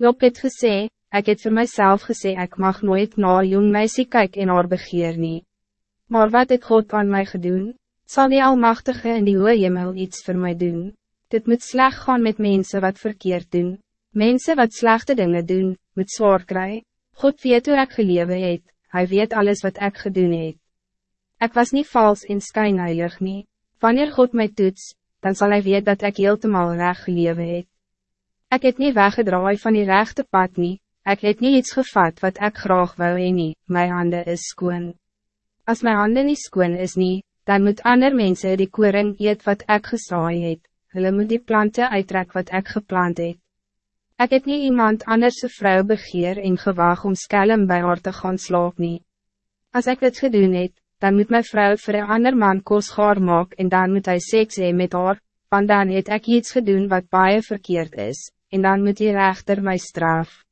Job het gesê, ek het voor mijzelf gesê ek mag nooit na jong meisje kyk en haar begeer nie. Maar wat het God aan mij gedoen? Zal die Almachtige in die hoge hemel iets voor mij doen? Dit moet slecht gaan met mensen wat verkeerd doen. Mensen wat slechte dingen doen, moet zwaar krijgen. God weet hoe ek gelewe het, hy weet alles wat ik gedoen het. Ik was niet vals en skynheilig nie. Wanneer God mij toets, dan zal hij weten dat ik heeltemal recht gelewe het. Ik het niet weggedraai van die rechte pad nie, ik het niet iets gevat wat ik graag wou heen nie, my hande is skoon. Als mijn handen niet skoon is nie, dan moet ander mensen die koring eet wat ik gesaai het, hulle moet die planten uittrek wat ik geplant het. Ik het niet iemand anders vrouw begeer en gewaag om skelm bij haar te gaan slaap nie. Als ik dit gedoen het, dan moet mijn vrouw voor een ander man kos gaar maak en dan moet hij seks hee met haar, want dan het ik iets gedaan wat baie verkeerd is, en dan moet die rechter mij straf.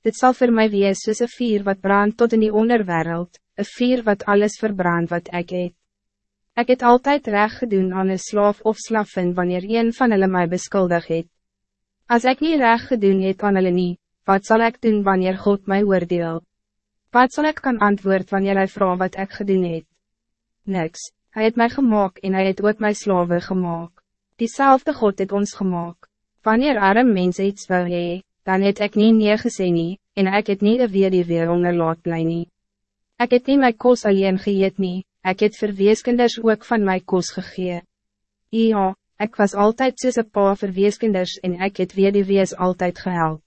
Dit zal voor mij wees soos een vier wat brandt tot in die onderwereld, een vier wat alles verbrand wat ik eet. Ik het altijd recht gedaan aan een slaaf of slaffen wanneer een van hulle mij beskuldig het. Als ik niet recht gedaan het aan hulle nie, wat zal ik doen wanneer God mij oordeel? Wat zal ik kan antwoord wanneer hij vraagt wat ik gedaan het? Niks, hij het mij gemaakt en hij het ook mijn slaven gemaakt. Diezelfde God het ons gemaakt. Wanneer arm mensen iets wil hee, dan het ik niet neergezien nie, en ik het niet een weer die weer onder laat bly nie. Ek het nie my kos alleen geëet nie, ek het vir weeskinders ook van my kos gegee. Ja, ik was altijd soos een pa vir weeskinders en ek het weer die wees altijd gehelp.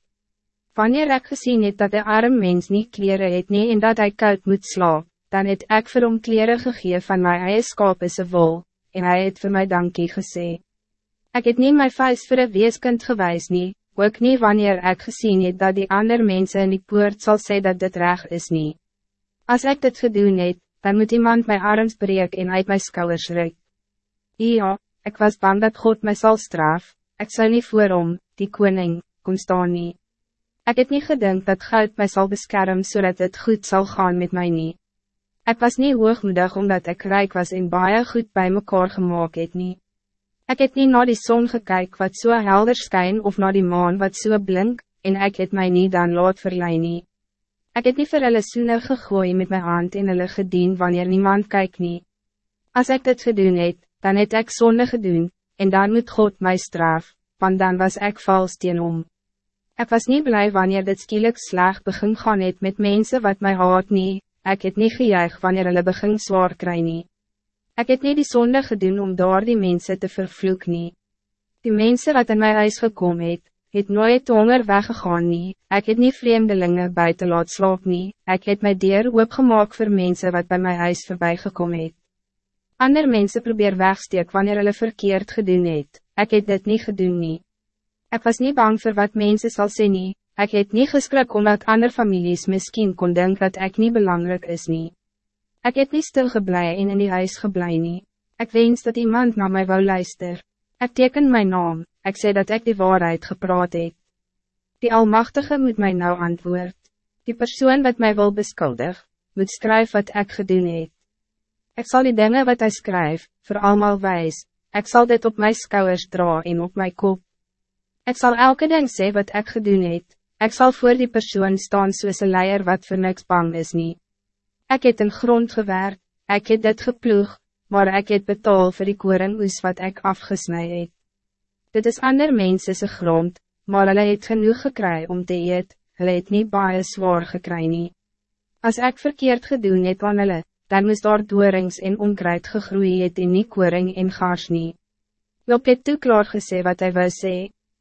Wanneer ek gezien het dat de arm mens niet kleren het nie en dat hij koud moet slaap, dan het ek vir hom kleren gegee van my eie skaap is wol, en hij het vir my dankie gesê. Ik het niet mijn vuist voor een weeskind gewijs nie, ook niet wanneer ik gezien het dat die andere mensen in die poort zal zeggen dat dit recht is niet. Als ik dit gedoen het, dan moet iemand mijn arms breek en uit mijn schouders ruk. Ja, ik was bang dat God mij zal straf, ik zou niet voor om, die koning, kon staan nie. Ik het niet gedink dat God mij zal beschermen zodat het goed zal gaan met mij niet. Ik was niet hoogmoedig omdat ik rijk was en baie goed bij mekaar gemaakt het niet. Ik het niet naar die zon gekyk wat zo so helder schijn of naar die maan wat zo so blink, en ik het mij niet dan laat verleiden. nie. Ek het nie vir hulle soene gegooi met mijn hand en hulle gedien wanneer niemand kyk nie. As ek dit gedoen het, dan het ek zonde gedoen, en dan moet God mij straf, want dan was ik vals teen om. Ek was niet blij wanneer dit skielik slag begin gaan het met mensen wat mij haat nie, ek het nie gejuig wanneer hulle begin zwaar kry nie. Ik het niet die zonde gedoen om door die mensen te vervloek nie. Die mensen wat in mijn huis gekomen het, het nooit honger weggegaan nie, ek het nie vreemdelingen buiten laat slaap nie, ek het my deur oopgemaak voor mensen wat bij mijn huis voorbij gekomen het. Ander mensen probeer wegsteek wanneer hulle verkeerd gedoen het, ek het dit niet gedoen nie. Ek was niet bang voor wat mensen zal zien nie, ek het nie geskrik omdat ander families misschien kon denken dat ik niet belangrijk is nie. Ik heb niet stilgeblij en in die huis geblij nie. Ik wens dat iemand naar mij wou luister. Ik teken mijn naam, ik zei dat ik die waarheid gepraat heb. Die Almachtige moet mij nou antwoord. Die persoon wat mij wil beschuldig, moet schrijven wat ik gedoen heb. Ik zal die dingen wat hij schrijft, voor allemaal wijs. Ik zal dit op mijn schouders dragen en op mijn kop. Ik zal elke ding zeggen wat ik gedoen heb. Ik zal voor die persoon staan soos een leier wat voor niks bang is niet. Ik het in grond gewerkt, ik het dit geploeg, maar ik het betaal voor die koringoes wat ik afgesnij het. Dit is ander mense grond, maar hulle het genoeg gekry om te eet, hulle het nie baie zwaar gekry nie. As ek verkeerd gedoen het aan hulle, dan moest daar doorings en onkruid gegroeid het en nie koring en gaars nie. Job het toe klaar gesê wat hij wil sê.